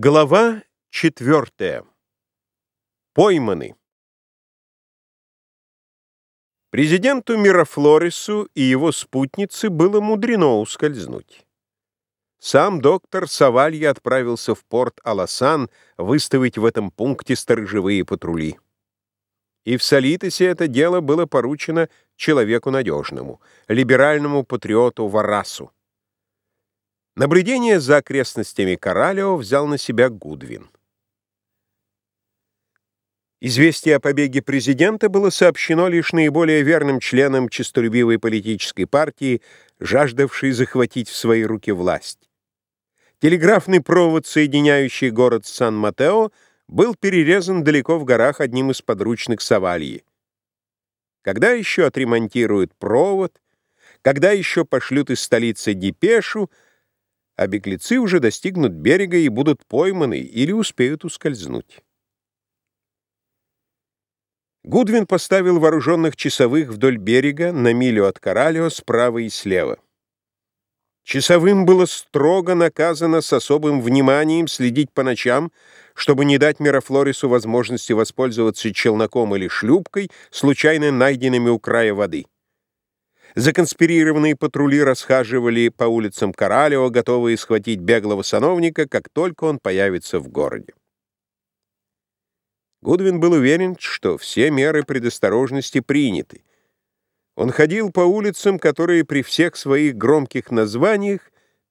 Глава четвертая. Пойманы. Президенту Мирафлорису и его спутнице было мудрено ускользнуть. Сам доктор Савалья отправился в порт Аласан выставить в этом пункте сторожевые патрули. И в Солитосе это дело было поручено человеку надежному, либеральному патриоту Варасу. Наблюдение за окрестностями Коралио взял на себя Гудвин. Известие о побеге президента было сообщено лишь наиболее верным членам честолюбивой политической партии, жаждавшей захватить в свои руки власть. Телеграфный провод, соединяющий город Сан-Матео, был перерезан далеко в горах одним из подручных Савальи. Когда еще отремонтируют провод, когда еще пошлют из столицы депешу, а беглецы уже достигнут берега и будут пойманы или успеют ускользнуть. Гудвин поставил вооруженных часовых вдоль берега на милю от Коралио справа и слева. Часовым было строго наказано с особым вниманием следить по ночам, чтобы не дать Мерафлорису возможности воспользоваться челноком или шлюпкой, случайно найденными у края воды. Законспирированные патрули расхаживали по улицам Коралео, готовые схватить беглого сановника, как только он появится в городе. Гудвин был уверен, что все меры предосторожности приняты. Он ходил по улицам, которые при всех своих громких названиях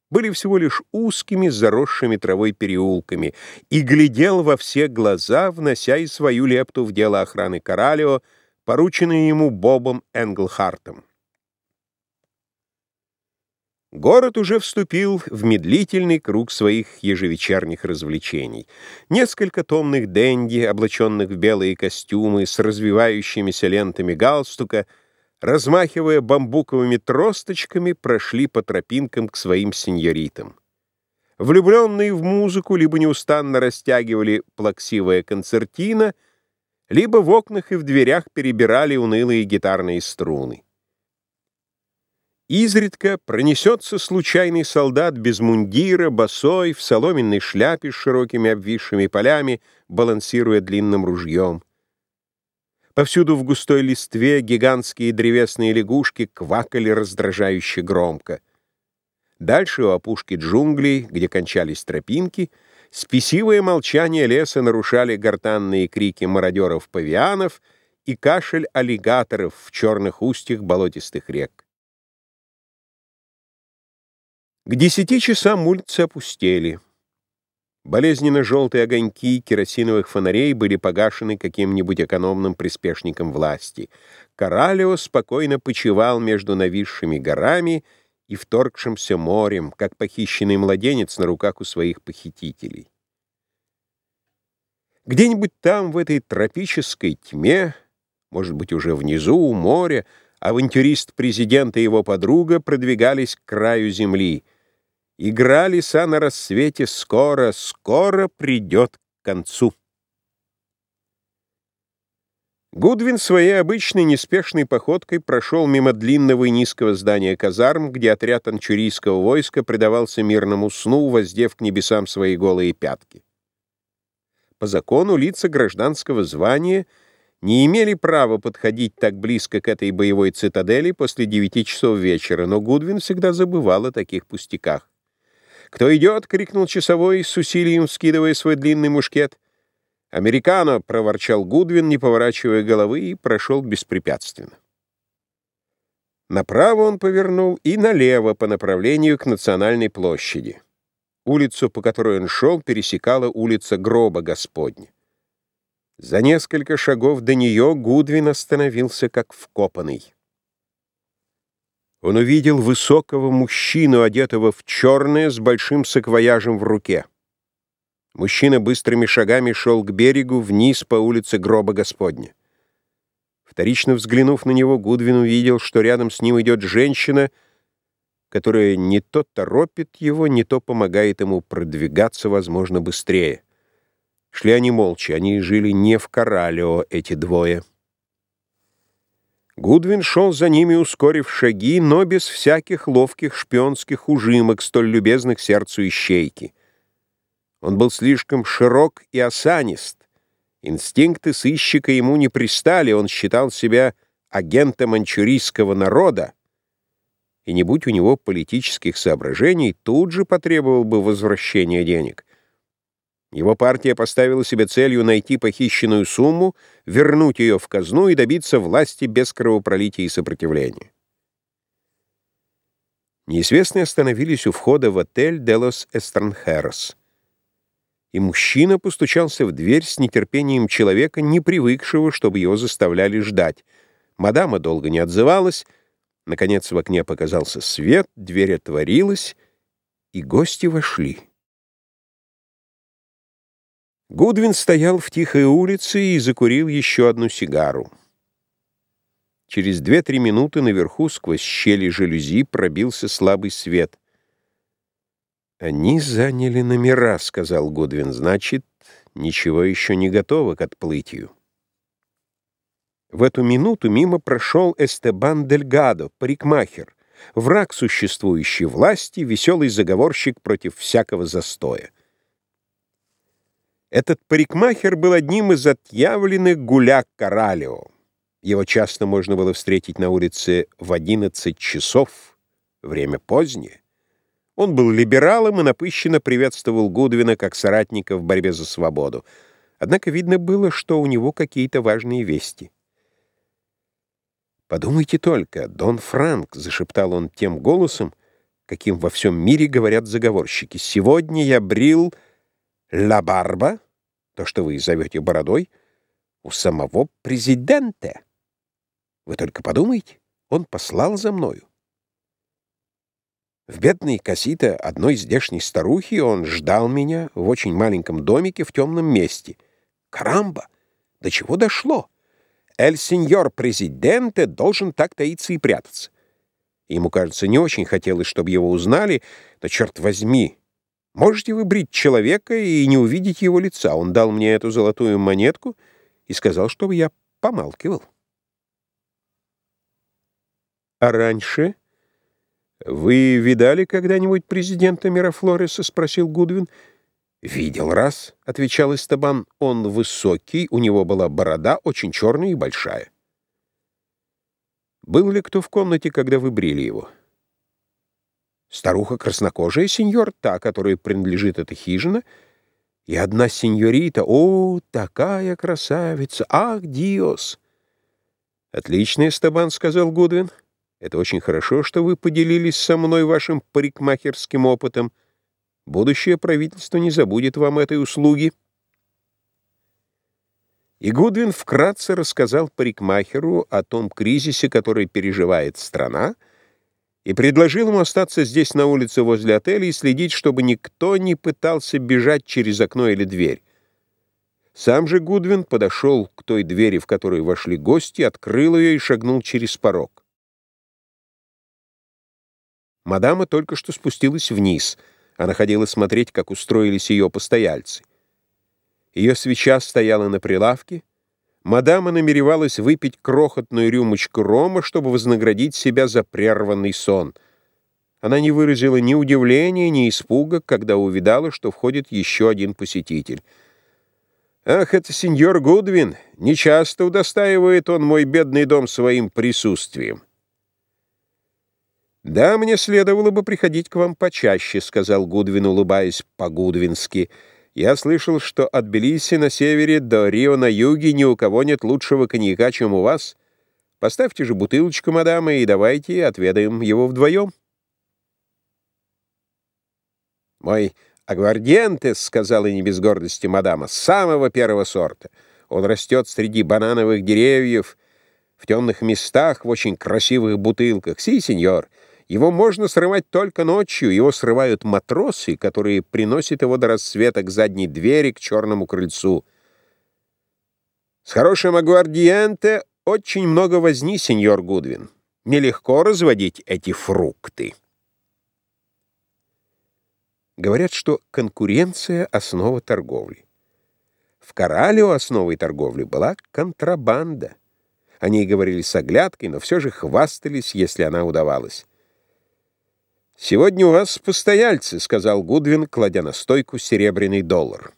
были всего лишь узкими, заросшими травой переулками, и глядел во все глаза, внося и свою лепту в дело охраны Коралео, порученное ему Бобом Энглхартом. Город уже вступил в медлительный круг своих ежевечерних развлечений. Несколько томных денди, облаченных в белые костюмы с развивающимися лентами галстука, размахивая бамбуковыми тросточками, прошли по тропинкам к своим сеньоритам. Влюбленные в музыку либо неустанно растягивали плаксивая концертина, либо в окнах и в дверях перебирали унылые гитарные струны. Изредка пронесется случайный солдат без мундира, босой, в соломенной шляпе с широкими обвисшими полями, балансируя длинным ружьем. Повсюду в густой листве гигантские древесные лягушки квакали раздражающе громко. Дальше у опушки джунглей, где кончались тропинки, спесивое молчание леса нарушали гортанные крики мародеров-павианов и кашель аллигаторов в черных устьях болотистых рек. К десяти часам улицы опустели. Болезненно-желтые огоньки керосиновых фонарей были погашены каким-нибудь экономным приспешником власти. Коралио спокойно почивал между нависшими горами и вторгшимся морем, как похищенный младенец на руках у своих похитителей. Где-нибудь там, в этой тропической тьме, может быть, уже внизу, у моря, авантюрист-президент и его подруга продвигались к краю земли — Игра леса на рассвете скоро, скоро придет к концу. Гудвин своей обычной неспешной походкой прошел мимо длинного и низкого здания казарм, где отряд анчурийского войска предавался мирному сну, воздев к небесам свои голые пятки. По закону лица гражданского звания не имели права подходить так близко к этой боевой цитадели после девяти часов вечера, но Гудвин всегда забывал о таких пустяках. «Кто идет?» — крикнул часовой, с усилием скидывая свой длинный мушкет. «Американо!» — проворчал Гудвин, не поворачивая головы, и прошел беспрепятственно. Направо он повернул и налево по направлению к Национальной площади. Улицу, по которой он шел, пересекала улица Гроба Господня. За несколько шагов до нее Гудвин остановился как вкопанный. Он увидел высокого мужчину, одетого в черное, с большим саквояжем в руке. Мужчина быстрыми шагами шел к берегу, вниз по улице Гроба Господня. Вторично взглянув на него, Гудвин увидел, что рядом с ним идет женщина, которая не то торопит его, не то помогает ему продвигаться, возможно, быстрее. Шли они молча, они жили не в Коралео, эти двое. Гудвин шел за ними, ускорив шаги, но без всяких ловких шпионских ужимок, столь любезных сердцу ищейки. Он был слишком широк и осанист. Инстинкты сыщика ему не пристали, он считал себя агентом манчурийского народа, и не будь у него политических соображений, тут же потребовал бы возвращения денег. Его партия поставила себе целью найти похищенную сумму, вернуть ее в казну и добиться власти без кровопролития и сопротивления. Неизвестные остановились у входа в отель «Делос Эстернхерос». И мужчина постучался в дверь с нетерпением человека, не привыкшего, чтобы его заставляли ждать. Мадама долго не отзывалась. Наконец в окне показался свет, дверь отворилась, и гости вошли. Гудвин стоял в тихой улице и закурил еще одну сигару. Через две-три минуты наверху сквозь щели жалюзи пробился слабый свет. «Они заняли номера», — сказал Гудвин. «Значит, ничего еще не готово к отплытию». В эту минуту мимо прошел Эстебан Дельгадо, парикмахер, враг существующей власти, веселый заговорщик против всякого застоя. Этот парикмахер был одним из отъявленных гуляк Каралио. Его часто можно было встретить на улице в 11 часов, время позднее. Он был либералом и напыщенно приветствовал Гудвина как соратника в борьбе за свободу. Однако видно было, что у него какие-то важные вести. «Подумайте только, Дон Франк», — зашептал он тем голосом, каким во всем мире говорят заговорщики, «сегодня я брил ла барба, то, что вы зовете бородой, у самого президента». Вы только подумайте, он послал за мною. В бедной косите одной здешней старухи он ждал меня в очень маленьком домике в темном месте. Карамба! До чего дошло? Эль-сеньор президенте должен так таиться и прятаться. Ему, кажется, не очень хотелось, чтобы его узнали, но, черт возьми, можете вы брить человека и не увидеть его лица? Он дал мне эту золотую монетку и сказал, чтобы я помалкивал. А раньше? Вы видали когда-нибудь президента Мирафлореса? Спросил Гудвин. «Видел раз», — отвечал Эстебан. «Он высокий, у него была борода, очень черная и большая». «Был ли кто в комнате, когда вы брили его?» «Старуха краснокожая, сеньор, та, которой принадлежит эта хижина, и одна сеньорита, о, такая красавица, ах, диос!» «Отлично, Эстебан», — сказал Гудвин. Это очень хорошо, что вы поделились со мной вашим парикмахерским опытом. Будущее правительство не забудет вам этой услуги. И Гудвин вкратце рассказал парикмахеру о том кризисе, который переживает страна, и предложил ему остаться здесь на улице возле отеля и следить, чтобы никто не пытался бежать через окно или дверь. Сам же Гудвин подошел к той двери, в которую вошли гости, открыл ее и шагнул через порог. Мадама только что спустилась вниз. Она ходила смотреть, как устроились ее постояльцы. Ее свеча стояла на прилавке. Мадама намеревалась выпить крохотную рюмочку рома, чтобы вознаградить себя за прерванный сон. Она не выразила ни удивления, ни испуга, когда увидала, что входит еще один посетитель. «Ах, это сеньор Гудвин! Нечасто удостаивает он мой бедный дом своим присутствием». «Да, мне следовало бы приходить к вам почаще», — сказал Гудвин, улыбаясь по-гудвински. «Я слышал, что от Белиси на севере до Рио на юге ни у кого нет лучшего коньяка, чем у вас. Поставьте же бутылочку, мадам, и давайте отведаем его вдвоем». «Мой агвардиентес», — сказала не без гордости мадама, — «самого первого сорта. Он растет среди банановых деревьев, в темных местах, в очень красивых бутылках. Си, сеньор». Его можно срывать только ночью, его срывают матросы, которые приносят его до рассвета к задней двери, к черному крыльцу. С хорошим агуардиенте очень много возни, сеньор Гудвин. Нелегко разводить эти фрукты. Говорят, что конкуренция — основа торговли. В Коралио основой торговли была контрабанда. О ней говорили с оглядкой, но все же хвастались, если она удавалась. «Сегодня у вас постояльцы», — сказал Гудвин, кладя на стойку серебряный доллар.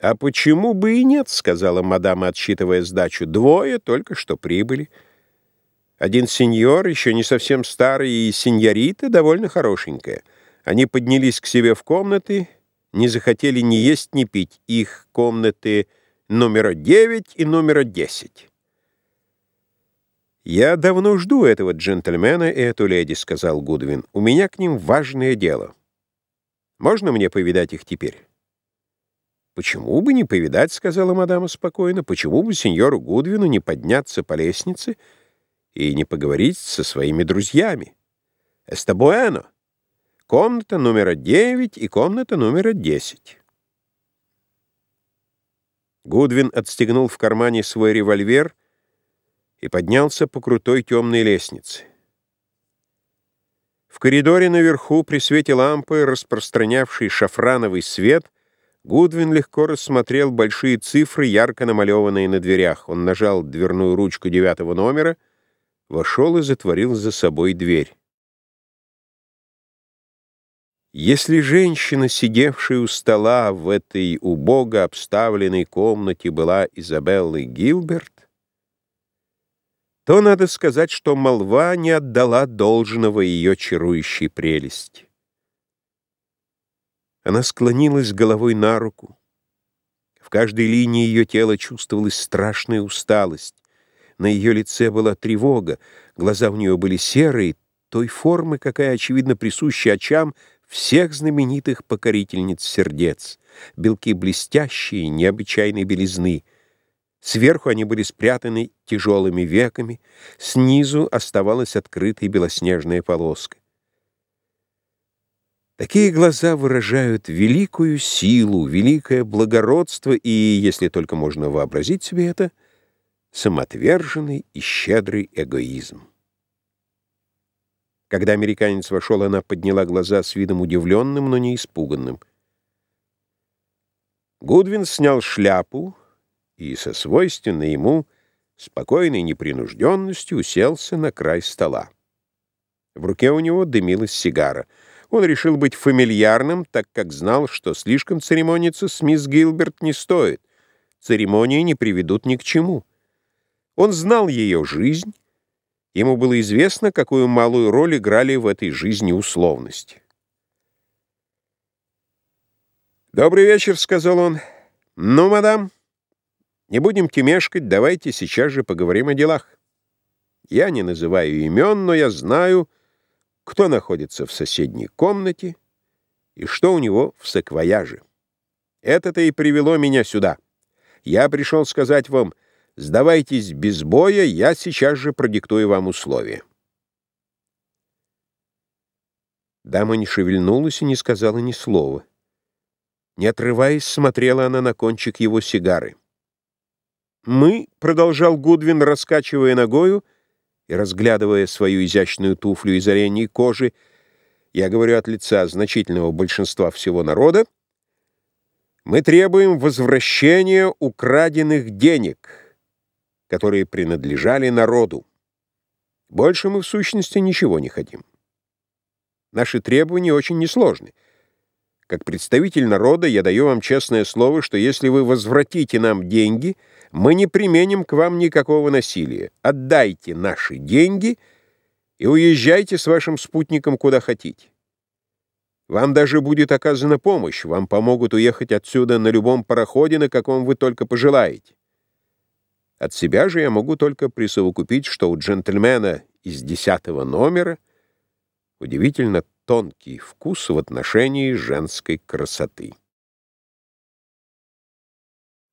«А почему бы и нет?» — сказала мадама, отсчитывая сдачу. «Двое только что прибыли. Один сеньор, еще не совсем старый, и сеньорита довольно хорошенькая. Они поднялись к себе в комнаты, не захотели ни есть, ни пить. Их комнаты номера девять и номера десять». «Я давно жду этого джентльмена и эту леди», — сказал Гудвин. «У меня к ним важное дело. Можно мне повидать их теперь?» «Почему бы не повидать?» — сказала мадама спокойно. «Почему бы сеньору Гудвину не подняться по лестнице и не поговорить со своими друзьями? Эстабуэно! Комната номер девять и комната номер десять». Гудвин отстегнул в кармане свой револьвер — и поднялся по крутой темной лестнице. В коридоре наверху, при свете лампы, распространявшей шафрановый свет, Гудвин легко рассмотрел большие цифры, ярко намалеванные на дверях. Он нажал дверную ручку девятого номера, вошел и затворил за собой дверь. Если женщина, сидевшая у стола в этой убого обставленной комнате, была Изабеллой Гилберт, то надо сказать, что молва не отдала должного ее чарующей прелести. Она склонилась головой на руку. В каждой линии ее тела чувствовалась страшная усталость. На ее лице была тревога, глаза у нее были серые, той формы, какая, очевидно, присуща очам всех знаменитых покорительниц сердец, белки блестящие, необычайной белизны — Сверху они были спрятаны тяжелыми веками, снизу оставалась открытой белоснежная полоска. Такие глаза выражают великую силу, великое благородство и, если только можно вообразить себе это, самоотверженный и щедрый эгоизм. Когда американец вошел, она подняла глаза с видом удивленным, но не испуганным. Гудвин снял шляпу, и со свойственной ему спокойной непринужденностью уселся на край стола. В руке у него дымилась сигара. Он решил быть фамильярным, так как знал, что слишком церемониться с мисс Гилберт не стоит. Церемонии не приведут ни к чему. Он знал ее жизнь. Ему было известно, какую малую роль играли в этой жизни условности. «Добрый вечер», — сказал он. «Ну, мадам?» Не будем темешкать, давайте сейчас же поговорим о делах. Я не называю имен, но я знаю, кто находится в соседней комнате и что у него в саквояже. Это-то и привело меня сюда. Я пришел сказать вам, сдавайтесь без боя, я сейчас же продиктую вам условия. Дама не шевельнулась и не сказала ни слова. Не отрываясь, смотрела она на кончик его сигары. «Мы», — продолжал Гудвин, раскачивая ногою и разглядывая свою изящную туфлю из оленьей кожи, я говорю от лица значительного большинства всего народа, мы требуем возвращения украденных денег, которые принадлежали народу. Больше мы в сущности ничего не хотим. Наши требования очень несложны. Как представитель народа я даю вам честное слово, что если вы возвратите нам деньги — мы не применим к вам никакого насилия. Отдайте наши деньги и уезжайте с вашим спутником куда хотите. Вам даже будет оказана помощь, вам помогут уехать отсюда на любом пароходе, на каком вы только пожелаете. От себя же я могу только присовокупить, что у джентльмена из десятого номера удивительно тонкий вкус в отношении женской красоты.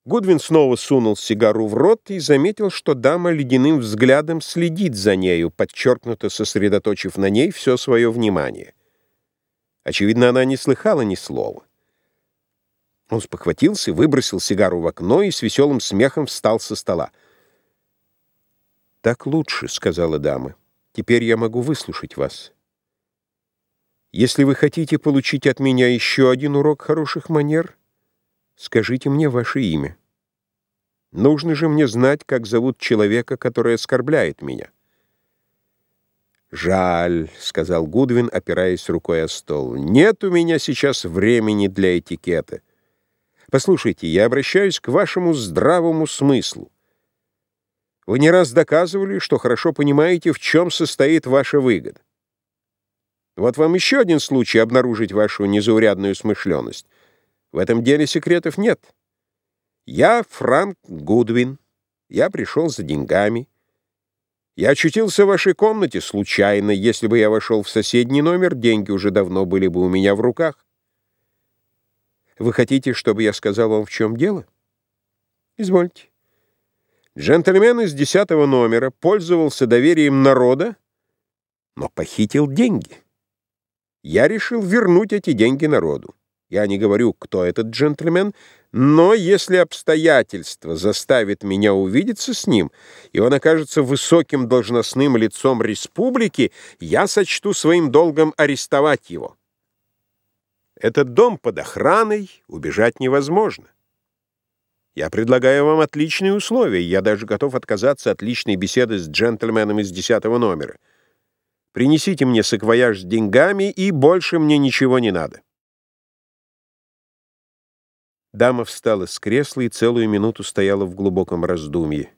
Гудвин снова сунул сигару в рот и заметил, что дама ледяным взглядом следит за нею, подчеркнуто сосредоточив на ней все свое внимание. Очевидно, она не слыхала ни слова. Он спохватился, выбросил сигару в окно и с веселым смехом встал со стола. «Так лучше», — сказала дама. «Теперь я могу выслушать вас. Если вы хотите получить от меня еще один урок хороших манер...» Скажите мне ваше имя. Нужно же мне знать, как зовут человека, который оскорбляет меня. «Жаль», — сказал Гудвин, опираясь рукой о стол. «Нет у меня сейчас времени для этикета. Послушайте, я обращаюсь к вашему здравому смыслу. Вы не раз доказывали, что хорошо понимаете, в чем состоит ваша выгода. Вот вам еще один случай обнаружить вашу незаурядную смышленность. В этом деле секретов нет. Я Франк Гудвин. Я пришел за деньгами. Я очутился в вашей комнате случайно. Если бы я вошел в соседний номер, деньги уже давно были бы у меня в руках. Вы хотите, чтобы я сказал вам, в чем дело? Извольте. Джентльмен из десятого номера пользовался доверием народа, но похитил деньги. Я решил вернуть эти деньги народу. Я не говорю, кто этот джентльмен, но если обстоятельства заставят меня увидеться с ним, и он окажется высоким должностным лицом республики, я сочту своим долгом арестовать его. Этот дом под охраной, убежать невозможно. Я предлагаю вам отличные условия, я даже готов отказаться от личной беседы с джентльменом из десятого номера. Принесите мне саквояж с деньгами, и больше мне ничего не надо. Дама встала с кресла и целую минуту стояла в глубоком раздумье.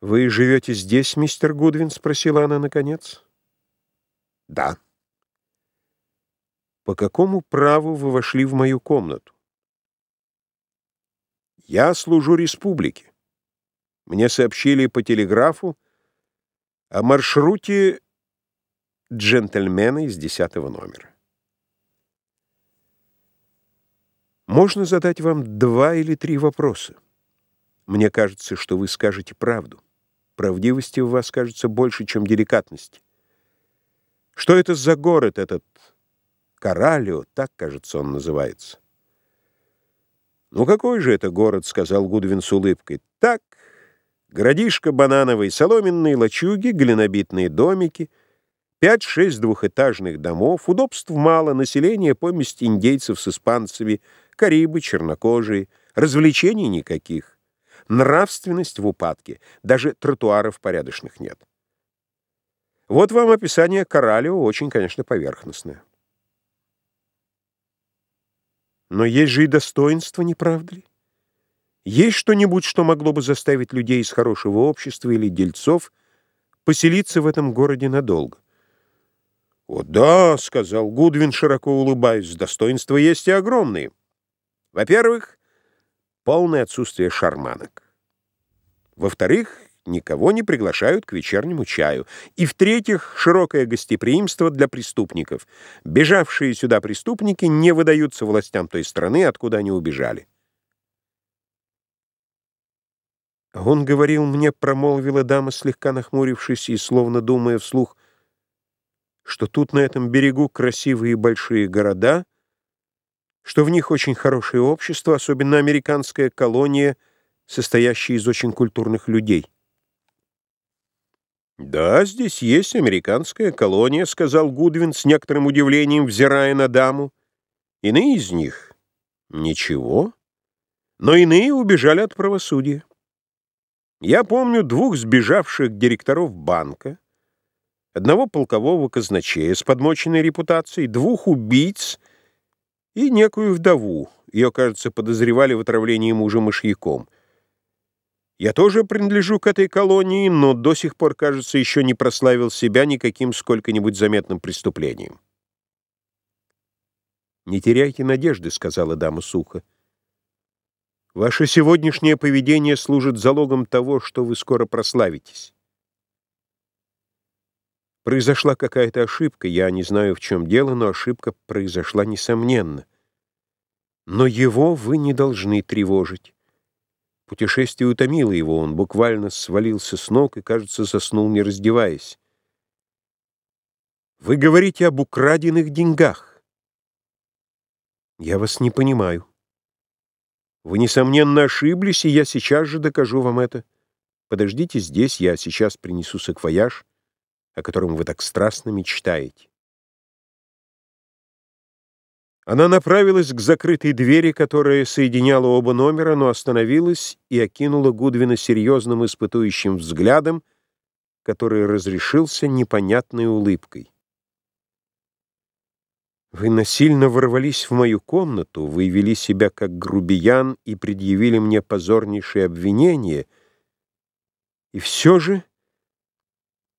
«Вы живете здесь, мистер Гудвин?» — спросила она наконец. «Да». «По какому праву вы вошли в мою комнату?» «Я служу республике. Мне сообщили по телеграфу о маршруте джентльмена из десятого номера. Можно задать вам два или три вопроса. Мне кажется, что вы скажете правду. Правдивости у вас кажется больше, чем деликатности. Что это за город этот Каралио, так, кажется, он называется? «Ну какой же это город?» — сказал Гудвин с улыбкой. «Так, городишко банановой, соломенные лачуги, глинобитные домики, пять-шесть двухэтажных домов, удобств мало, население поместь индейцев с испанцами — Карибы, чернокожие, развлечений никаких. Нравственность в упадке, даже тротуаров порядочных нет. Вот вам описание Коралева, очень, конечно, поверхностное. Но есть же и достоинство, не правда ли? Есть что-нибудь, что могло бы заставить людей из хорошего общества или дельцов поселиться в этом городе надолго? «О да», — сказал Гудвин, широко улыбаясь, — «достоинства есть и огромные». Во-первых, полное отсутствие шарманок. Во-вторых, никого не приглашают к вечернему чаю. И в-третьих, широкое гостеприимство для преступников. Бежавшие сюда преступники не выдаются властям той страны, откуда они убежали. Он говорил мне, промолвила дама, слегка нахмурившись и словно думая вслух, что тут на этом берегу красивые большие города — что в них очень хорошее общество, особенно американская колония, состоящая из очень культурных людей. «Да, здесь есть американская колония», — сказал Гудвин с некоторым удивлением, взирая на даму. «Иные из них — ничего, но иные убежали от правосудия. Я помню двух сбежавших директоров банка, одного полкового казначея с подмоченной репутацией, двух убийц — и некую вдову. Ее, кажется, подозревали в отравлении мужа мышьяком. Я тоже принадлежу к этой колонии, но до сих пор, кажется, еще не прославил себя никаким сколько-нибудь заметным преступлением. «Не теряйте надежды», — сказала дама сухо. «Ваше сегодняшнее поведение служит залогом того, что вы скоро прославитесь». Произошла какая-то ошибка, я не знаю, в чем дело, но ошибка произошла несомненно. Но его вы не должны тревожить. Путешествие утомило его, он буквально свалился с ног и, кажется, заснул, не раздеваясь. Вы говорите об украденных деньгах. Я вас не понимаю. Вы, несомненно, ошиблись, и я сейчас же докажу вам это. Подождите здесь, я сейчас принесу саквояж о котором вы так страстно мечтаете. Она направилась к закрытой двери, которая соединяла оба номера, но остановилась и окинула Гудвина серьезным испытующим взглядом, который разрешился непонятной улыбкой. Вы насильно ворвались в мою комнату, вы вели себя как грубиян и предъявили мне позорнейшее обвинение. И все же...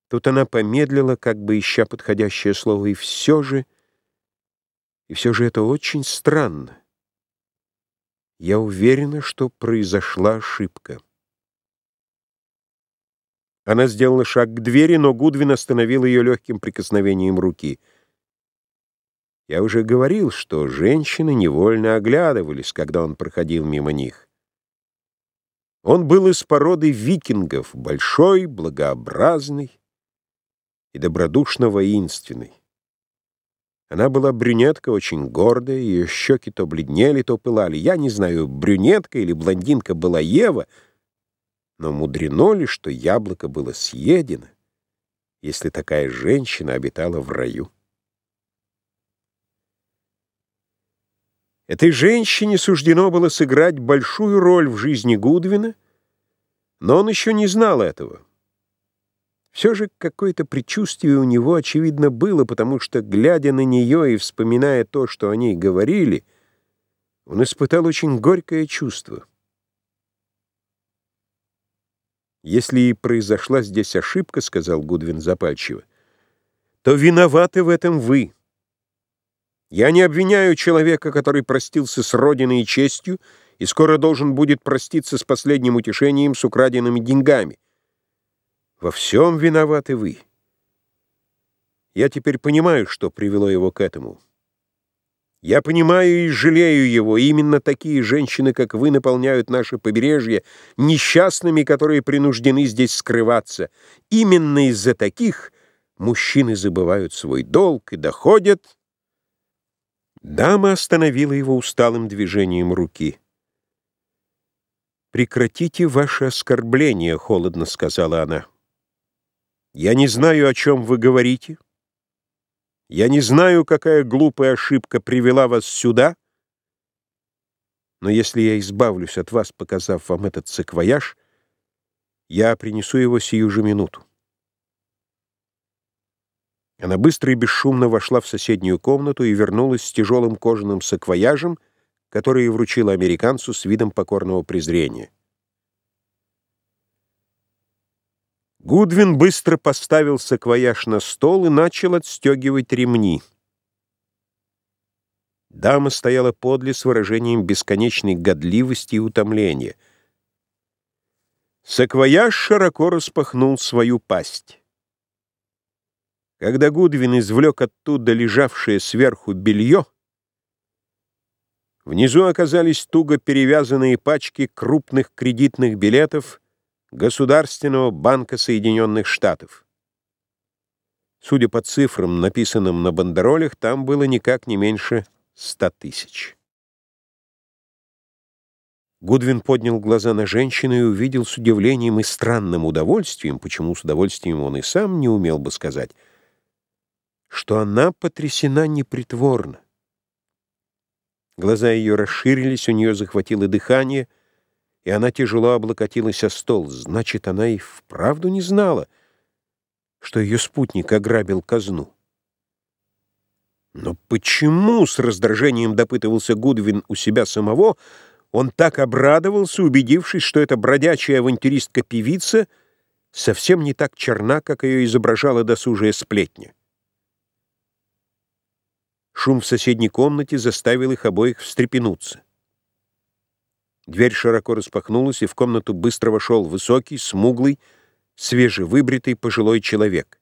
Тут она помедлила, как бы ища подходящее слово, и все же... И все же это очень странно. Я уверена, что произошла ошибка. Она сделала шаг к двери, но Гудвин остановил ее легким прикосновением руки — я уже говорил, что женщины невольно оглядывались, когда он проходил мимо них. Он был из породы викингов, большой, благообразный и добродушно воинственный. Она была брюнетка, очень гордая, ее щеки то бледнели, то пылали. Я не знаю, брюнетка или блондинка была Ева, но мудрено ли, что яблоко было съедено, если такая женщина обитала в раю? Этой женщине суждено было сыграть большую роль в жизни Гудвина, но он еще не знал этого. Все же какое-то предчувствие у него, очевидно, было, потому что, глядя на нее и вспоминая то, что о ней говорили, он испытал очень горькое чувство. «Если и произошла здесь ошибка, — сказал Гудвин запальчиво, — то виноваты в этом вы». Я не обвиняю человека, который простился с родиной и честью и скоро должен будет проститься с последним утешением с украденными деньгами. Во всем виноваты вы. Я теперь понимаю, что привело его к этому. Я понимаю и жалею его. Именно такие женщины, как вы, наполняют наше побережье несчастными, которые принуждены здесь скрываться. Именно из-за таких мужчины забывают свой долг и доходят Дама остановила его усталым движением руки. «Прекратите ваше оскорбление», — холодно сказала она. «Я не знаю, о чем вы говорите. Я не знаю, какая глупая ошибка привела вас сюда. Но если я избавлюсь от вас, показав вам этот саквояж, я принесу его сию же минуту. Она быстро и бесшумно вошла в соседнюю комнату и вернулась с тяжелым кожаным саквояжем, который вручила американцу с видом покорного презрения. Гудвин быстро поставил саквояж на стол и начал отстегивать ремни. Дама стояла подле с выражением бесконечной годливости и утомления. Саквояж широко распахнул свою пасть. Когда Гудвин извлек оттуда лежавшее сверху белье, внизу оказались туго перевязанные пачки крупных кредитных билетов Государственного банка Соединенных Штатов. Судя по цифрам, написанным на бандеролях, там было никак не меньше ста тысяч. Гудвин поднял глаза на женщину и увидел с удивлением и странным удовольствием, почему с удовольствием он и сам не умел бы сказать — что она потрясена непритворно. Глаза ее расширились, у нее захватило дыхание, и она тяжело облокотилась о стол. Значит, она и вправду не знала, что ее спутник ограбил казну. Но почему, с раздражением допытывался Гудвин у себя самого, он так обрадовался, убедившись, что эта бродячая авантюристка-певица совсем не так черна, как ее изображала досужая сплетня? Шум в соседней комнате заставил их обоих встрепенуться. Дверь широко распахнулась, и в комнату быстро вошел высокий, смуглый, свежевыбритый пожилой человек.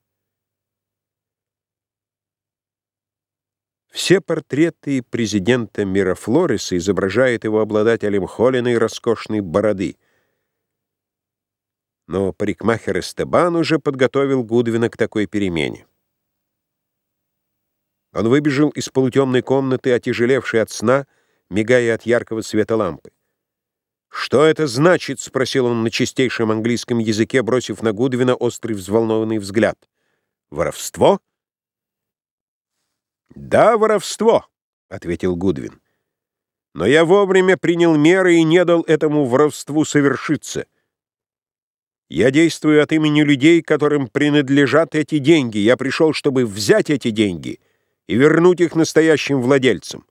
Все портреты президента Мирафлориса изображают его обладателем холеной роскошной бороды. Но парикмахер Эстебан уже подготовил Гудвина к такой перемене. Он выбежал из полутемной комнаты, отяжелевшей от сна, мигая от яркого света лампы. «Что это значит?» — спросил он на чистейшем английском языке, бросив на Гудвина острый взволнованный взгляд. «Воровство?» «Да, воровство», — ответил Гудвин. «Но я вовремя принял меры и не дал этому воровству совершиться. Я действую от имени людей, которым принадлежат эти деньги. Я пришел, чтобы взять эти деньги и вернуть их настоящим владельцам.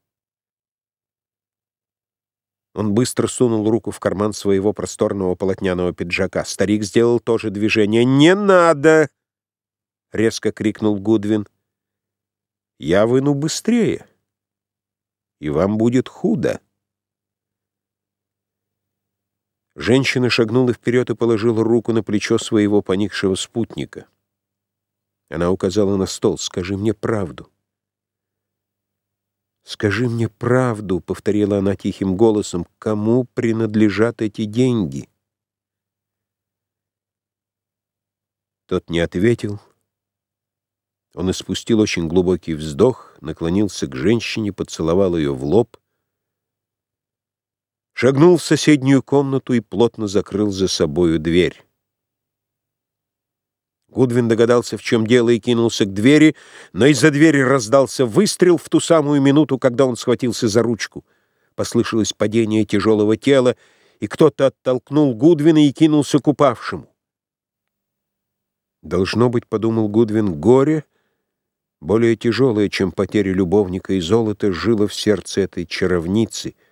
Он быстро сунул руку в карман своего просторного полотняного пиджака. Старик сделал то же движение. «Не надо!» — резко крикнул Гудвин. «Я выну быстрее, и вам будет худо». Женщина шагнула вперед и положила руку на плечо своего поникшего спутника. Она указала на стол. «Скажи мне правду». «Скажи мне правду», — повторила она тихим голосом, — «кому принадлежат эти деньги?» Тот не ответил. Он испустил очень глубокий вздох, наклонился к женщине, поцеловал ее в лоб — шагнул в соседнюю комнату и плотно закрыл за собою дверь. Гудвин догадался, в чем дело, и кинулся к двери, но из-за двери раздался выстрел в ту самую минуту, когда он схватился за ручку. Послышалось падение тяжелого тела, и кто-то оттолкнул Гудвина и кинулся к упавшему. «Должно быть, — подумал Гудвин, — горе, более тяжелое, чем потеря любовника и золота, жило в сердце этой чаровницы —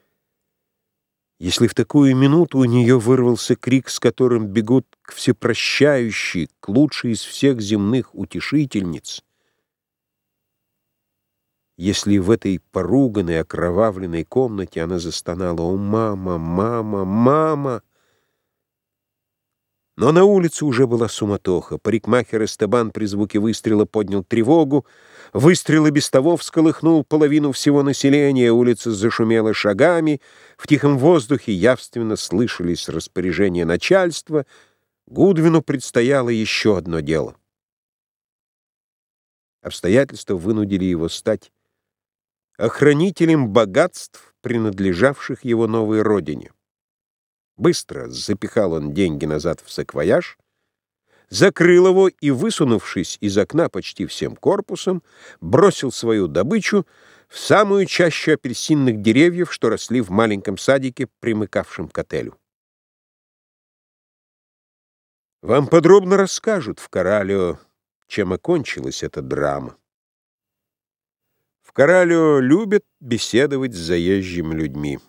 если в такую минуту у нее вырвался крик, с которым бегут к всепрощающей, к лучшей из всех земных утешительниц, если в этой поруганной, окровавленной комнате она застонала «О, мама, мама, мама!» Но на улице уже была суматоха. Парикмахер Эстебан при звуке выстрела поднял тревогу. Выстрел и без того всколыхнул половину всего населения. Улица зашумела шагами. В тихом воздухе явственно слышались распоряжения начальства. Гудвину предстояло еще одно дело. Обстоятельства вынудили его стать охранителем богатств, принадлежавших его новой родине. Быстро запихал он деньги назад в саквояж, закрыл его и, высунувшись из окна почти всем корпусом, бросил свою добычу в самую чащу апельсинных деревьев, что росли в маленьком садике, примыкавшем к отелю. Вам подробно расскажут в Коралио, чем окончилась эта драма. В Коралио любят беседовать с заезжими людьми.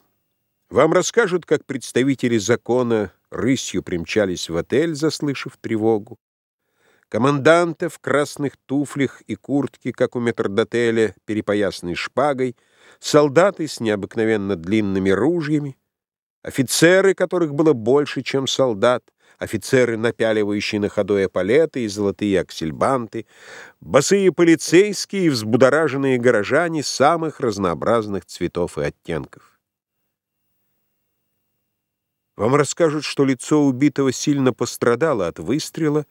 Вам расскажут, как представители закона рысью примчались в отель, заслышав тревогу. Команданта в красных туфлях и куртке, как у метрдотеля, перепоясанной шпагой, солдаты с необыкновенно длинными ружьями, офицеры, которых было больше, чем солдат, офицеры, напяливающие на ходу эполеты и золотые аксельбанты, босые полицейские и взбудораженные горожане самых разнообразных цветов и оттенков. Вам расскажут, что лицо убитого сильно пострадало от выстрела,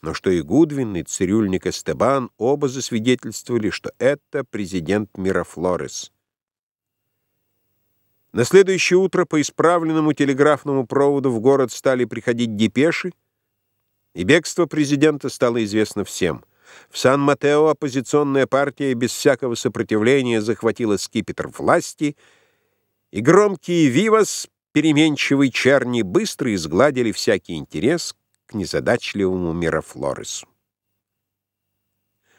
но что и Гудвин, и цирюльник Эстебан оба засвидетельствовали, что это президент Мирафлорес. На следующее утро по исправленному телеграфному проводу в город стали приходить депеши, и бегство президента стало известно всем. В Сан-Матео оппозиционная партия без всякого сопротивления захватила скипетр власти, и громкие «Вивас» переменчивой черни быстро изгладили всякий интерес к незадачливому Мирафлоресу.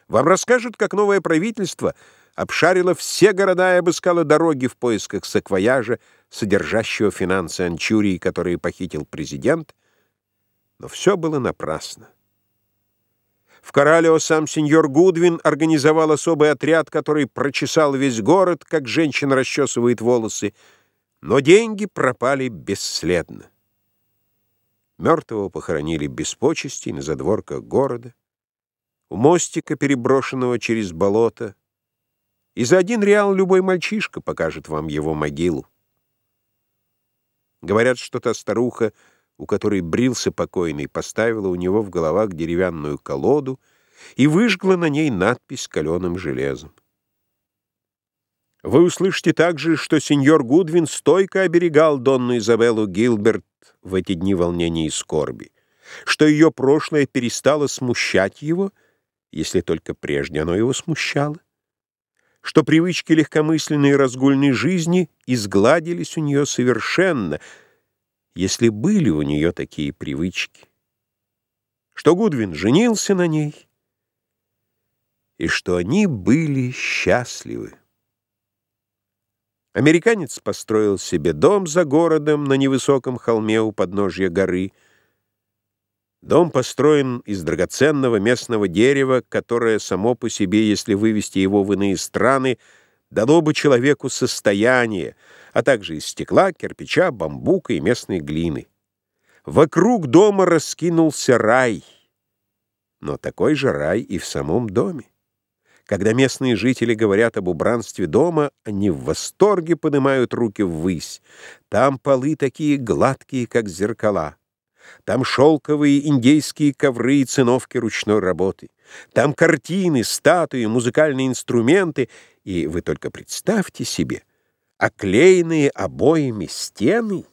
Вам расскажут, как новое правительство обшарило все города и обыскало дороги в поисках саквояжа, содержащего финансы Анчурии, которые похитил президент, но все было напрасно. В Коралео сам сеньор Гудвин организовал особый отряд, который прочесал весь город, как женщина расчесывает волосы, но деньги пропали бесследно. Мертвого похоронили без почестей на задворках города, у мостика, переброшенного через болото, и за один реал любой мальчишка покажет вам его могилу. Говорят, что та старуха, у которой брился покойный, поставила у него в головах деревянную колоду и выжгла на ней надпись каленым железом. Вы услышите также, что сеньор Гудвин стойко оберегал Донну Изабеллу Гилберт в эти дни волнения и скорби, что ее прошлое перестало смущать его, если только прежде оно его смущало, что привычки легкомысленной и разгульной жизни изгладились у нее совершенно, если были у нее такие привычки. что Гудвин женился на ней и что они были счастливы. Американец построил себе дом за городом на невысоком холме у подножья горы. Дом построен из драгоценного местного дерева, которое само по себе, если вывести его в иные страны, дало бы человеку состояние, а также из стекла, кирпича, бамбука и местной глины. Вокруг дома раскинулся рай, но такой же рай и в самом доме. Когда местные жители говорят об убранстве дома, они в восторге поднимают руки ввысь. Там полы такие гладкие, как зеркала. Там шелковые индейские ковры и циновки ручной работы. Там картины, статуи, музыкальные инструменты. И вы только представьте себе, оклеенные обоями стены.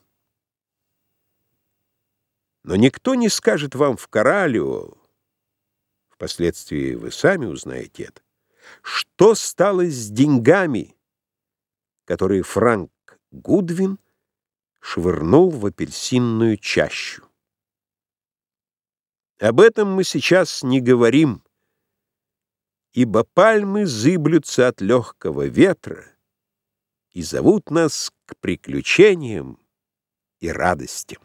Но никто не скажет вам в Коралио, впоследствии вы сами узнаете это, что стало с деньгами, которые Франк Гудвин швырнул в апельсинную чащу? Об этом мы сейчас не говорим, ибо пальмы зыблются от легкого ветра и зовут нас к приключениям и радостям.